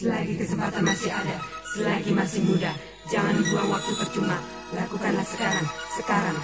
Selagi kesempatan masih ada, selagi masih muda, jangan buang waktu percuma. Lakukanlah sekarang, sekarang.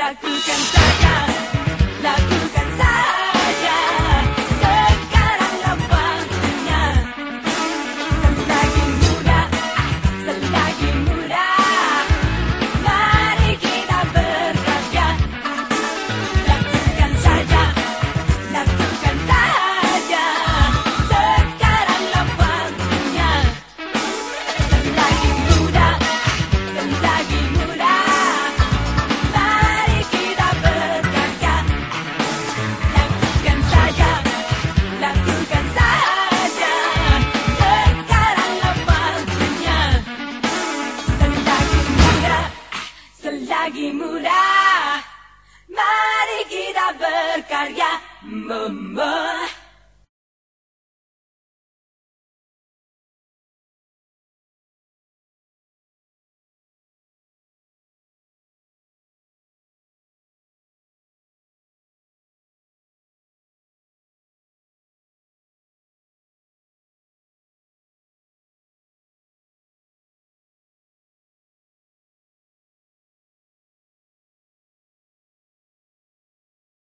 lakukan saja lakukan saja Rezeki murah. Mari kita berkarya Membuat